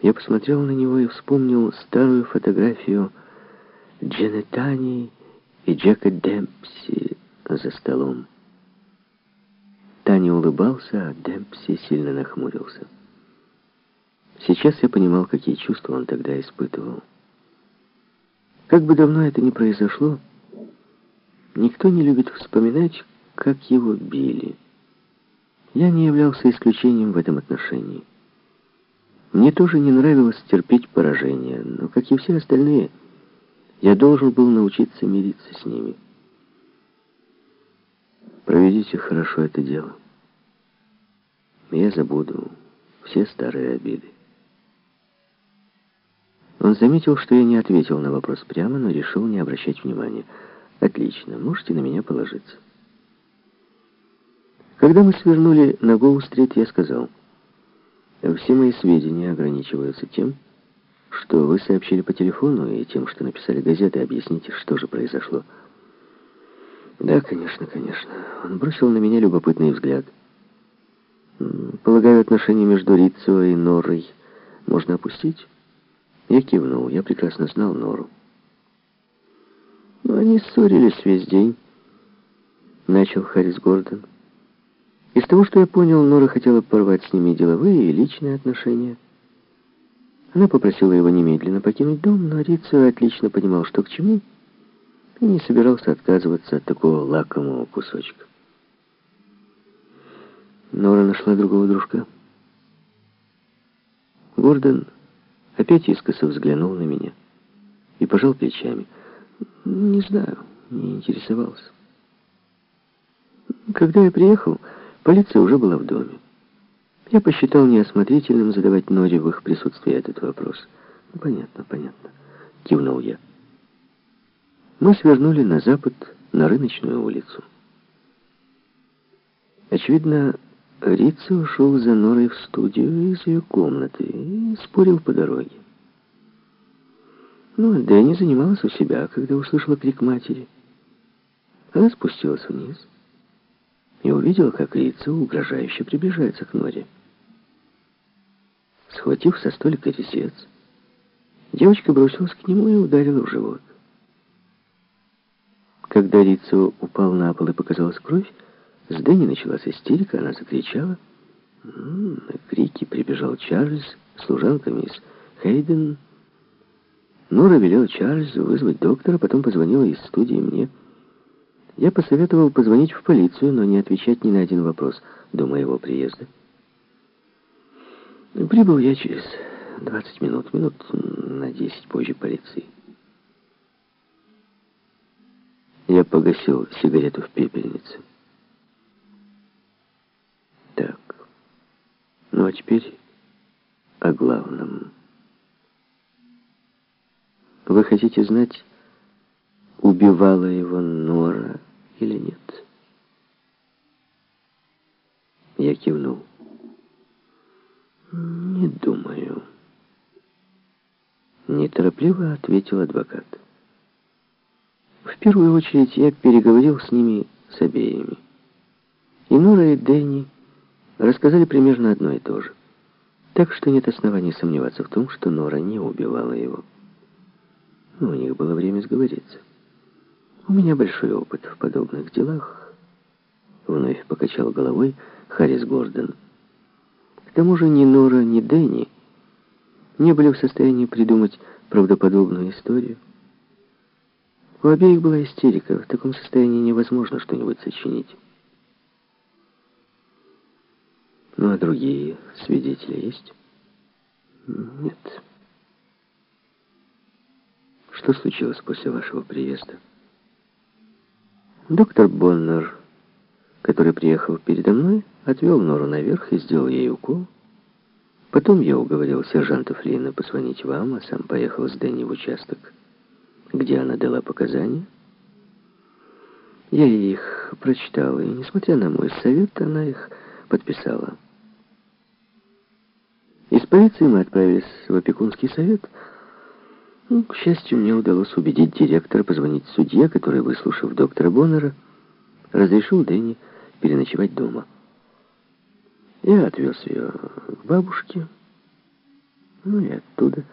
Я посмотрел на него и вспомнил старую фотографию Дженет Тани и Джека Демпси за столом. Таня улыбался, а Демпси сильно нахмурился. Сейчас я понимал, какие чувства он тогда испытывал. Как бы давно это ни произошло, никто не любит вспоминать, как его били. Я не являлся исключением в этом отношении. Мне тоже не нравилось терпеть поражение, но, как и все остальные, я должен был научиться мириться с ними. Проведите хорошо это дело. Я забуду все старые обиды. Он заметил, что я не ответил на вопрос прямо, но решил не обращать внимания. «Отлично, можете на меня положиться». Когда мы свернули на Гоу-стрит, я сказал, «Все мои сведения ограничиваются тем, что вы сообщили по телефону, и тем, что написали газеты, объясните, что же произошло». Да, конечно, конечно. Он бросил на меня любопытный взгляд. Полагаю, отношения между Рицио и Норой можно опустить? Я кивнул. Я прекрасно знал Нору. Но они ссорились весь день. Начал Харрис Гордон. Из того, что я понял, Нора хотела порвать с ними деловые и личные отношения. Она попросила его немедленно покинуть дом, но Рицио отлично понимал, что к чему — и не собирался отказываться от такого лакомого кусочка. Нора нашла другого дружка. Гордон опять искоса взглянул на меня и пожал плечами. Не знаю, не интересовался. Когда я приехал, полиция уже была в доме. Я посчитал неосмотрительным задавать Норе в их присутствии этот вопрос. Ну, понятно, понятно, кивнул я. Мы свернули на запад, на рыночную улицу. Очевидно, Рица ушел за Норой в студию из ее комнаты и спорил по дороге. Ну, а Дэнни занималась у себя, когда услышала крик матери. Она спустилась вниз и увидела, как Рица угрожающе приближается к Норе. Схватив со столика резец, девочка бросилась к нему и ударила в живот. Когда Рицо упал на пол и показалась кровь, с Дэнни началась истерика, она закричала. На крики прибежал Чарльз, служанка мисс Хейден. Нора велела Чарльзу вызвать доктора, потом позвонила из студии мне. Я посоветовал позвонить в полицию, но не отвечать ни на один вопрос до моего приезда. Прибыл я через 20 минут, минут на 10 позже полиции. Я погасил сигарету в пепельнице. Так. Ну а теперь о главном. Вы хотите знать, убивала его Нора или нет? Я кивнул. Не думаю. Неторопливо ответил адвокат. В первую очередь я переговорил с ними с обеими. И Нора, и Дэнни рассказали примерно одно и то же. Так что нет оснований сомневаться в том, что Нора не убивала его. Но у них было время сговориться. У меня большой опыт в подобных делах. Вновь покачал головой Харрис Гордон. К тому же ни Нора, ни Дэнни не были в состоянии придумать правдоподобную историю. У обеих была истерика. В таком состоянии невозможно что-нибудь сочинить. Ну, а другие свидетели есть? Нет. Что случилось после вашего приезда? Доктор Боннер, который приехал передо мной, отвел Нору наверх и сделал ей укол. Потом я уговорил сержанта Флина позвонить вам, а сам поехал с Дэнни в участок где она дала показания. Я их прочитал, и, несмотря на мой совет, она их подписала. Из полиции мы отправились в опекунский совет. Ну, к счастью, мне удалось убедить директора позвонить судье, который, выслушав доктора Боннера, разрешил Дэнни переночевать дома. Я отвез ее к бабушке. Ну и оттуда